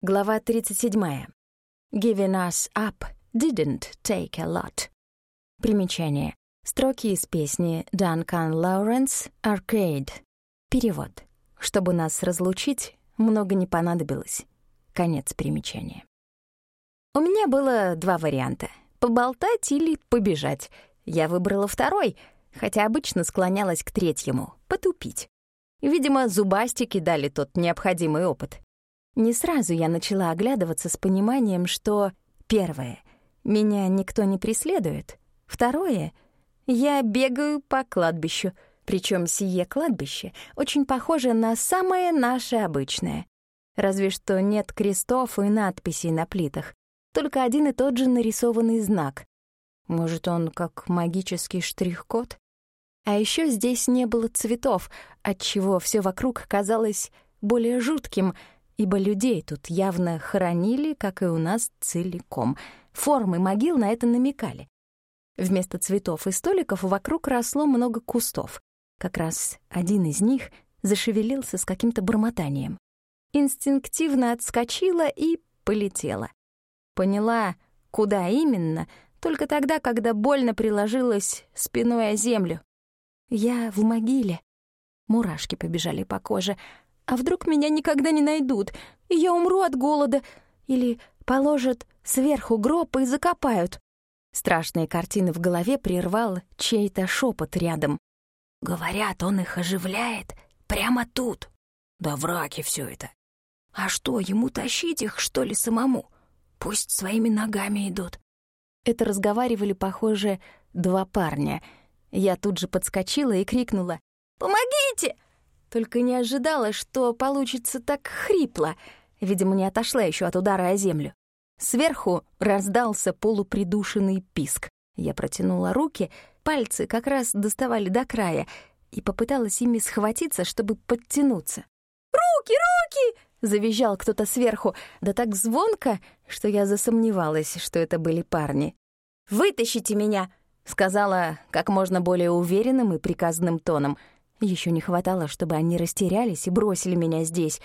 Глава 37. Giving us up didn't take a lot. Примечание. Строки из песни Duncan Lawrence «Arcade». Перевод. Чтобы нас разлучить, много не понадобилось. Конец примечания. У меня было два варианта — поболтать или побежать. Я выбрала второй, хотя обычно склонялась к третьему — потупить. Видимо, зубастики дали тот необходимый опыт. Не сразу я начала оглядываться с пониманием, что, первое, меня никто не преследует, второе, я бегаю по кладбищу, причем сие кладбище очень похоже на самое наше обычное. Разве что нет крестов и надписей на плитах, только один и тот же нарисованный знак. Может, он как магический штрих-код? А еще здесь не было цветов, отчего все вокруг казалось более жутким — ибо людей тут явно хоронили, как и у нас, целиком. Формы могил на это намекали. Вместо цветов и столиков вокруг росло много кустов. Как раз один из них зашевелился с каким-то бормотанием. Инстинктивно отскочила и полетела. Поняла, куда именно, только тогда, когда больно приложилась спиной о землю. Я в могиле. Мурашки побежали по коже, а вдруг меня никогда не найдут, и я умру от голода? Или положат сверху гроб и закопают? Страшные картины в голове прервал чей-то шепот рядом. «Говорят, он их оживляет прямо тут». «Да враки все это». «А что, ему тащить их, что ли, самому? Пусть своими ногами идут». Это разговаривали, похоже, два парня. Я тут же подскочила и крикнула «Помогите!» Только не ожидала, что получится так хрипло. Видимо, не отошла еще от удара о землю. Сверху раздался полупридушенный писк. Я протянула руки, пальцы как раз доставали до края, и попыталась ими схватиться, чтобы подтянуться. «Руки, руки!» — завизжал кто-то сверху, да так звонко, что я засомневалась, что это были парни. «Вытащите меня!» — сказала как можно более уверенным и приказным тоном — еще не хватало, чтобы они растерялись и бросили меня здесь.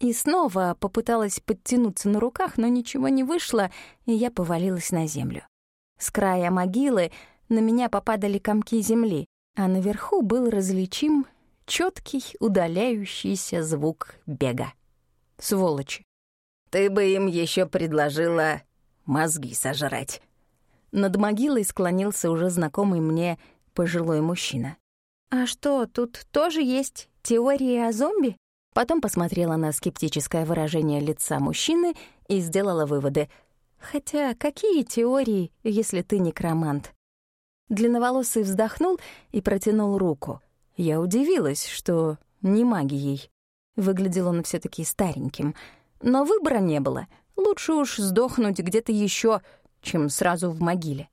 И снова попыталась подтянуться на руках, но ничего не вышло, и я повалилась на землю. С края могилы на меня попадали комки земли, а наверху был различим четкий удаляющийся звук бега. Сволочи. Ты бы им еще предложила мозги сожрать. Над могилой склонился уже знакомый мне пожилой мужчина. «А что, тут тоже есть теория о зомби?» Потом посмотрела на скептическое выражение лица мужчины и сделала выводы. «Хотя какие теории, если ты некромант?» Длинноволосый вздохнул и протянул руку. Я удивилась, что не магией. Выглядел он все таки стареньким. Но выбора не было. Лучше уж сдохнуть где-то еще, чем сразу в могиле.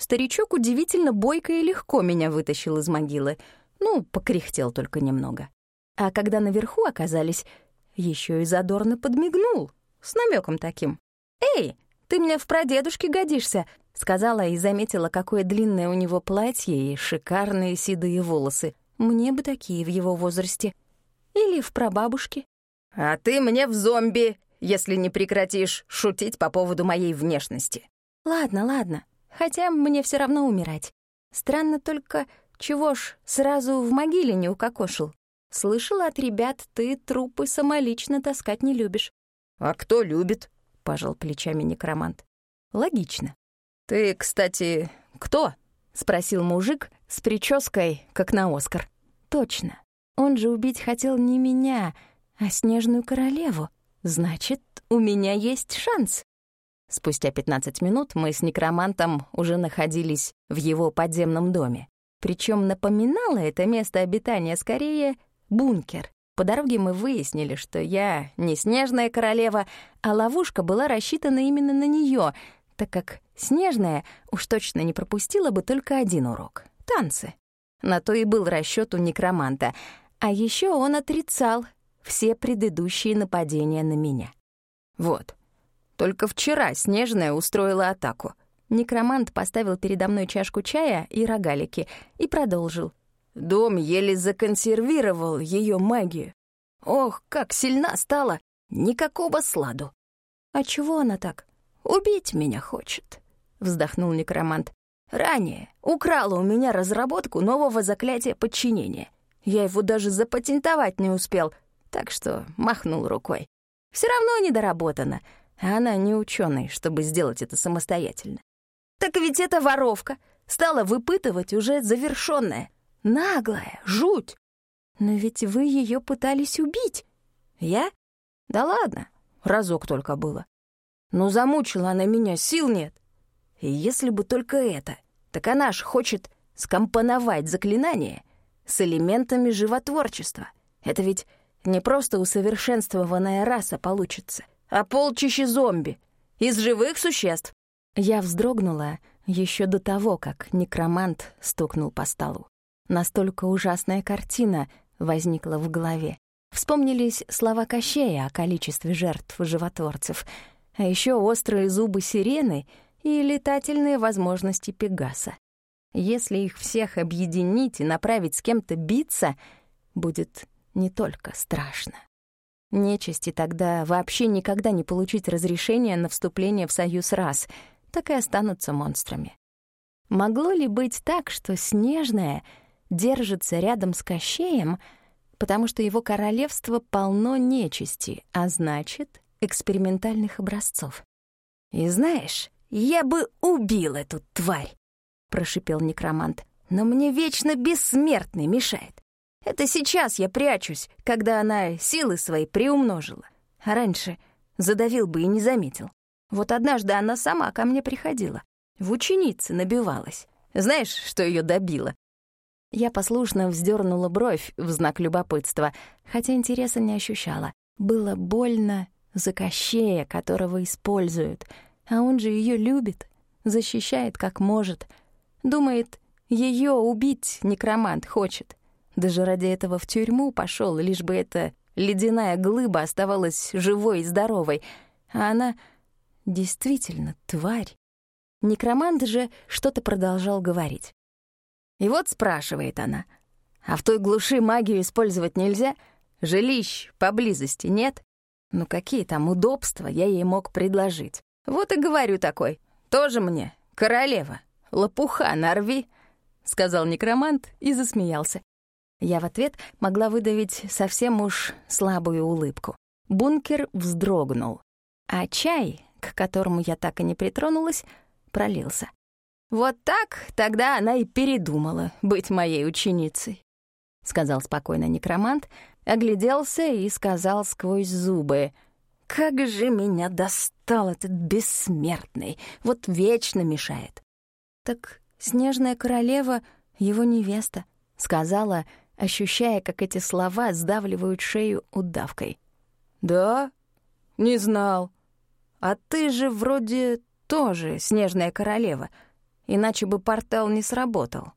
Старичок удивительно бойко и легко меня вытащил из могилы. Ну, покряхтел только немного. А когда наверху оказались, еще и задорно подмигнул, с намеком таким. «Эй, ты мне в прадедушке годишься», — сказала и заметила, какое длинное у него платье и шикарные седые волосы. Мне бы такие в его возрасте. Или в прабабушке. «А ты мне в зомби, если не прекратишь шутить по поводу моей внешности». «Ладно, ладно, Хотя мне все равно умирать. Странно только, чего ж сразу в могиле не укокошил? Слышала от ребят, ты трупы самолично таскать не любишь. «А кто любит?» — пожал плечами некромант. «Логично. Ты, кстати, кто?» — спросил мужик с прической, как на Оскар. «Точно. Он же убить хотел не меня, а снежную королеву. Значит, у меня есть шанс». Спустя 15 минут мы с некромантом уже находились в его подземном доме. Причем напоминало это место обитания скорее бункер. По дороге мы выяснили, что я не снежная королева, а ловушка была рассчитана именно на нее, так как снежная уж точно не пропустила бы только один урок — танцы. На то и был расчет у некроманта. А еще он отрицал все предыдущие нападения на меня. Вот, только вчера Снежная устроила атаку. Некромант поставил передо мной чашку чая и рогалики и продолжил. Дом еле законсервировал ее магию. Ох, как сильна стала! никакого сладу. «А чего она так?» «Убить меня хочет», — вздохнул некромант. «Ранее украла у меня разработку нового заклятия подчинения. Я его даже запатентовать не успел, так что махнул рукой. Все равно недоработано, а она не ученый, чтобы сделать это самостоятельно. Так ведь это воровка стала выпытывать уже завершенное. Наглая, жуть. Но ведь вы ее пытались убить. Я? Да ладно, разок только было. Но замучила она меня, сил нет. И если бы только это, так она ж хочет скомпоновать заклинание с элементами животворчества. Это ведь не просто усовершенствованная раса получится, а полчища зомби из живых существ. Я вздрогнула еще до того, как некромант стукнул по столу. Настолько ужасная картина возникла в голове. Вспомнились слова Кощея о количестве жертв животворцев, а еще острые зубы сирены и летательные возможности Пегаса. Если их всех объединить и направить с кем-то биться, будет не только страшно. Нечисти тогда вообще никогда не получить разрешения на вступление в союз рас, так и останутся монстрами. Могло ли быть так, что Снежная держится рядом с Кощеем, потому что его королевство полно нечисти, а значит, экспериментальных образцов? «И знаешь, я бы убил эту тварь!» — прошипел некромант. «Но мне вечно бессмертный мешает. Это сейчас я прячусь, когда она силы свои приумножила. А раньше задавил бы и не заметил. Вот однажды она сама ко мне приходила. В ученице набивалась. Знаешь, что ее добило? Я послушно вздернула бровь в знак любопытства, хотя интереса не ощущала. Было больно за Кощея, которого используют, а он же ее любит, защищает как может. Думает, ее убить некромант хочет. Даже ради этого в тюрьму пошел, лишь бы эта ледяная глыба оставалась живой и здоровой. А она действительно тварь. Некромант же что-то продолжал говорить. И вот спрашивает она, а в той глуши магию использовать нельзя? Жилищ поблизости нет? Ну какие там удобства я ей мог предложить? Вот и говорю такой, тоже мне, королева, лопуха нарви, — сказал некромант и засмеялся. Я в ответ могла выдавить совсем уж слабую улыбку. Бункер вздрогнул, а чай, к которому я так и не притронулась, пролился. «Вот так тогда она и передумала быть моей ученицей», — сказал спокойно некромант, огляделся и сказал сквозь зубы, «Как же меня достал этот бессмертный, вот вечно мешает». «Так снежная королева — его невеста», — сказала, ощущая, как эти слова сдавливают шею удавкой. «Да? Не знал. А ты же вроде тоже снежная королева, иначе бы портал не сработал».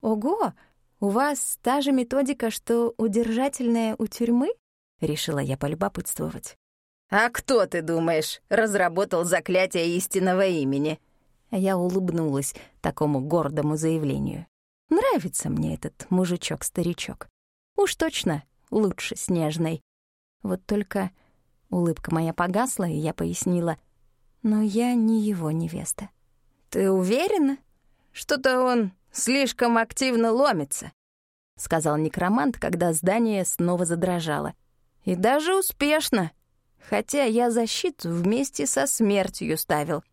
«Ого! У вас та же методика, что удержательная у тюрьмы?» — решила я полюбопытствовать. «А кто, ты думаешь, разработал заклятие истинного имени?» Я улыбнулась такому гордому заявлению. Нравится мне этот мужичок-старичок. Уж точно лучше Снежной. Вот только улыбка моя погасла, и я пояснила, но я не его невеста. «Ты уверена? Что-то он слишком активно ломится», — сказал некромант, когда здание снова задрожало. «И даже успешно, хотя я защиту вместе со смертью ставил».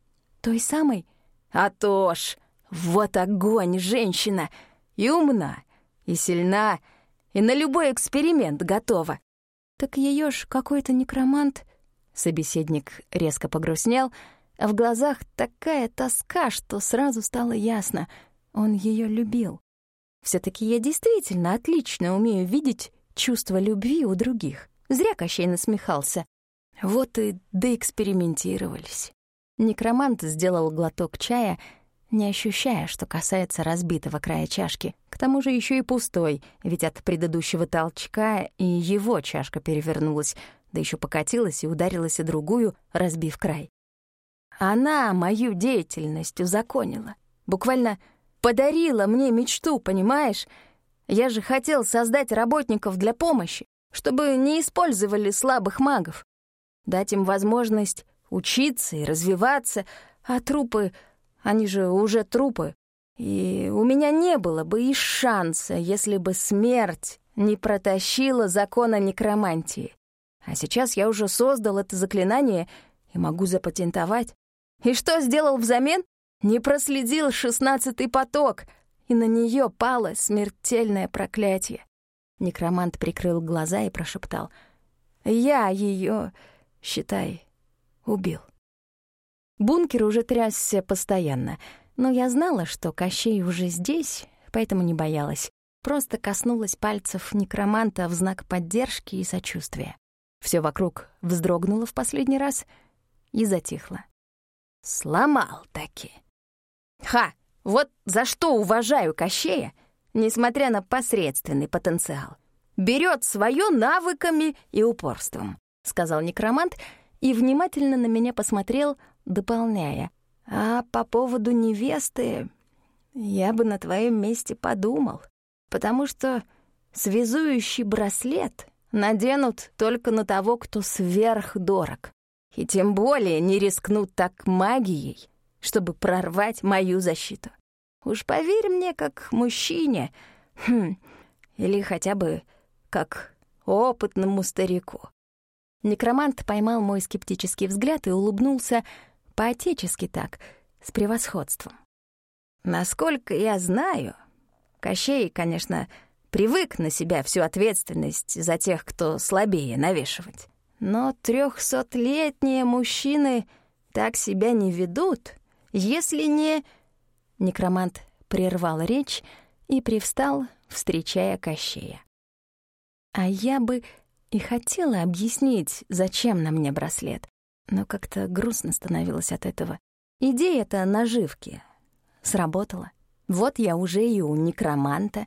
«Той самой?» «А то ж, вот огонь, женщина!» И умна, и сильна, и на любой эксперимент готова. Так ее ж какой-то некромант... Собеседник резко погрустнел, а в глазах такая тоска, что сразу стало ясно — он ее любил. все таки я действительно отлично умею видеть чувство любви у других. Зря Кощей насмехался. Вот и доэкспериментировались. Некромант сделал глоток чая — не ощущая, что касается разбитого края чашки. К тому же еще и пустой, ведь от предыдущего толчка и его чашка перевернулась, да еще покатилась и ударилась о другую, разбив край. Она мою деятельность узаконила. Буквально подарила мне мечту, понимаешь? Я же хотел создать работников для помощи, чтобы не использовали слабых магов. дать им возможность учиться и развиваться, а трупы, они же уже трупы. И у меня не было бы и шанса, если бы смерть не протащила закона некромантии. А сейчас я уже создал это заклинание и могу запатентовать. И что сделал взамен? Не проследил шестнадцатый поток, и на нее пало смертельное проклятие. Некромант прикрыл глаза и прошептал. «Я ее, считай, убил». Бункер уже трясся постоянно, но я знала, что Кощей уже здесь, поэтому не боялась. Просто коснулась пальцев некроманта в знак поддержки и сочувствия. Все вокруг вздрогнуло в последний раз и затихло. Сломал таки. Ха! Вот за что уважаю Кощея, несмотря на посредственный потенциал. Берет свое навыками и упорством, сказал некромант и внимательно на меня посмотрел, дополняя. А по поводу невесты я бы на твоем месте подумал, потому что связующий браслет наденут только на того, кто сверхдорог. И тем более не рискнут так магией, чтобы прорвать мою защиту. Уж поверь мне, как мужчине, хм, или хотя бы как опытному старику. Некромант поймал мой скептический взгляд и улыбнулся по-отечески так, с превосходством. Насколько я знаю, Кощей, конечно, привык на себя всю ответственность за тех, кто слабее навешивать. Но трехсотлетние мужчины так себя не ведут, если не...» Некромант прервал речь и привстал, встречая Кощея. А я бы и хотела объяснить, зачем на мне браслет, но как-то грустно становилось от этого. Идея-то наживки сработала. Вот я уже и у некроманта,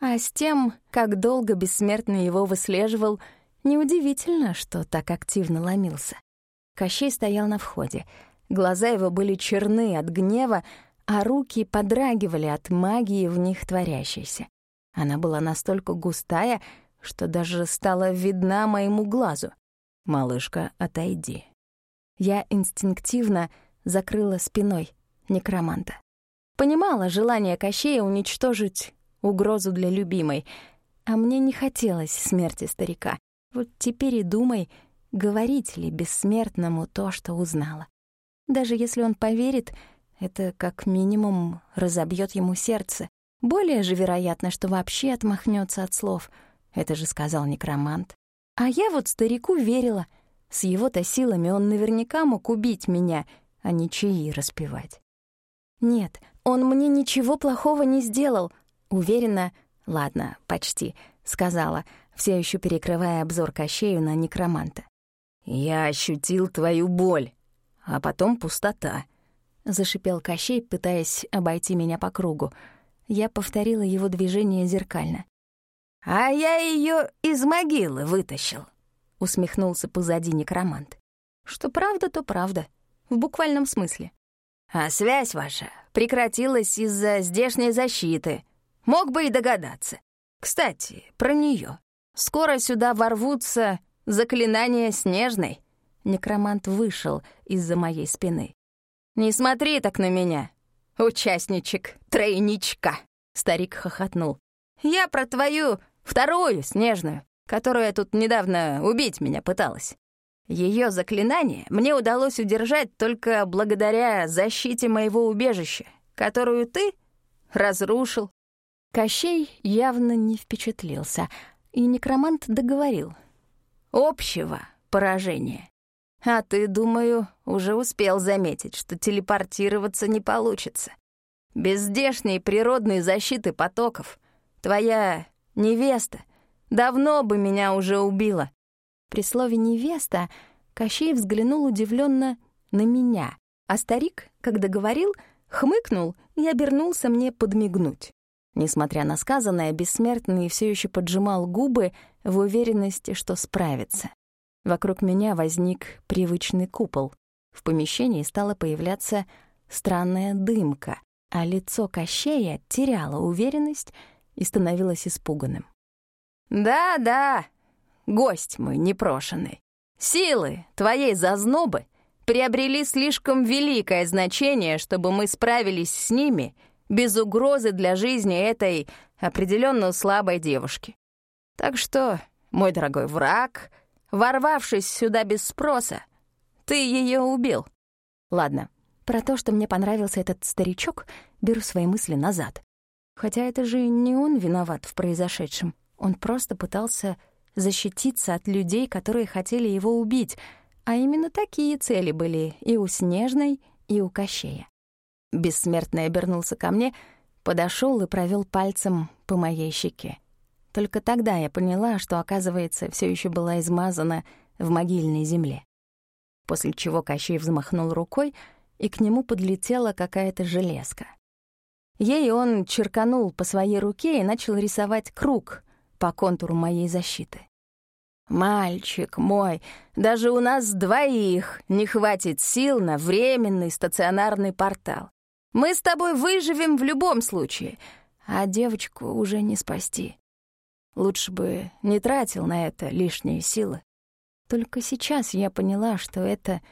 а с тем, как долго бессмертный его выслеживал, неудивительно, что так активно ломился. Кощей стоял на входе — Глаза его были черны от гнева, а руки подрагивали от магии в них творящейся. Она была настолько густая, что даже стала видна моему глазу. «Малышка, отойди». Я инстинктивно закрыла спиной некроманта. Понимала желание Кощея уничтожить угрозу для любимой, а мне не хотелось смерти старика. Вот теперь и думай, говорить ли бессмертному то, что узнала. Даже если он поверит, это как минимум разобьет ему сердце. Более же вероятно, что вообще отмахнется от слов. Это же сказал некромант. А я вот старику верила. С его-то силами он наверняка мог убить меня, а не чаи распевать. Нет, он мне ничего плохого не сделал. Уверена, ладно, почти, сказала, все еще перекрывая обзор Кощею на некроманта. «Я ощутил твою боль», а потом пустота. Зашипел Кощей, пытаясь обойти меня по кругу. Я повторила его движение зеркально. «А я ее из могилы вытащил», — усмехнулся позади некромант. «Что правда, то правда. В буквальном смысле. А связь ваша прекратилась из-за здешней защиты. Мог бы и догадаться. Кстати, про нее. Скоро сюда ворвутся заклинания Снежной. Некромант вышел из-за моей спины. «Не смотри так на меня, участничек тройничка!» Старик хохотнул. «Я про твою вторую снежную, которая тут недавно убить меня пыталась. Ее заклинание мне удалось удержать только благодаря защите моего убежища, которую ты разрушил». Кощей явно не впечатлился, и некромант договорил. «Общего поражения а ты, думаю, уже успел заметить, что телепортироваться не получится. Без здешней природной защиты потоков твоя невеста давно бы меня уже убила». При слове «невеста» Кощей взглянул удивленно на меня, а старик, когда говорил, хмыкнул и обернулся мне подмигнуть. Несмотря на сказанное, бессмертный все еще поджимал губы в уверенности, что справится. Вокруг меня возник привычный купол. В помещении стала появляться странная дымка, а лицо Кощея теряло уверенность и становилось испуганным. «Да-да, гость мой непрошенный. Силы твоей зазнобы приобрели слишком великое значение, чтобы мы справились с ними без угрозы для жизни этой определенно слабой девушки. Так что, мой дорогой враг, ворвавшись сюда без спроса, ты ее убил. Ладно, про то, что мне понравился этот старичок, беру свои мысли назад. Хотя это же не он виноват в произошедшем. Он просто пытался защититься от людей, которые хотели его убить, а именно такие цели были и у Снежной, и у Кощея. Бессмертный обернулся ко мне, подошел и провел пальцем по моей щеке. Только тогда я поняла, что, оказывается, все еще была измазана в могильной земле. После чего Кощей взмахнул рукой, и к нему подлетела какая-то железка. Ей он черканул по своей руке и начал рисовать круг по контуру моей защиты. «Мальчик мой, даже у нас двоих не хватит сил на временный стационарный портал. Мы с тобой выживем в любом случае, а девочку уже не спасти. Лучше бы не тратил на это лишние силы. Только сейчас я поняла, что это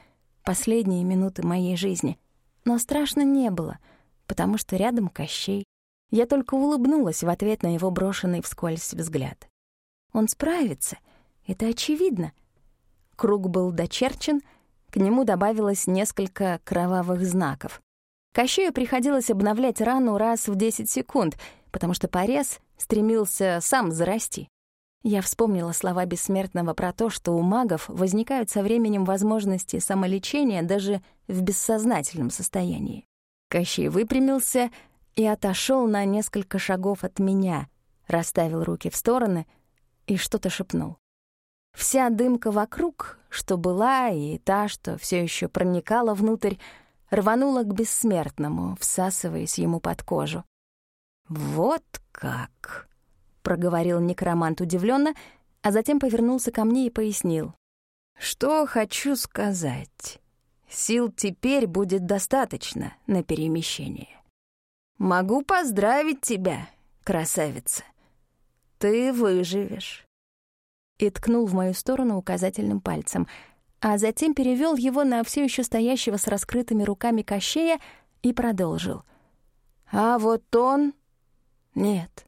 последние минуты моей жизни. Но страшно не было, потому что рядом Кощей. Я только улыбнулась в ответ на его брошенный вскользь взгляд. Он справится — это очевидно. Круг был дочерчен, к нему добавилось несколько кровавых знаков. Кощею приходилось обновлять рану раз в 10 секунд, потому что порез стремился сам зарасти. Я вспомнила слова Бессмертного про то, что у магов возникают со временем возможности самолечения даже в бессознательном состоянии. Кощей выпрямился и отошел на несколько шагов от меня, расставил руки в стороны и что-то шепнул. Вся дымка вокруг, что была, и та, что все еще проникала внутрь, рванула к бессмертному, всасываясь ему под кожу. «Вот как!» — проговорил некромант удивленно, а затем повернулся ко мне и пояснил. «Что хочу сказать. Сил теперь будет достаточно на перемещение. Могу поздравить тебя, красавица. Ты выживешь и ткнул в мою сторону указательным пальцем, а затем перевел его на все еще стоящего с раскрытыми руками Кощея и продолжил. «А вот он... Нет,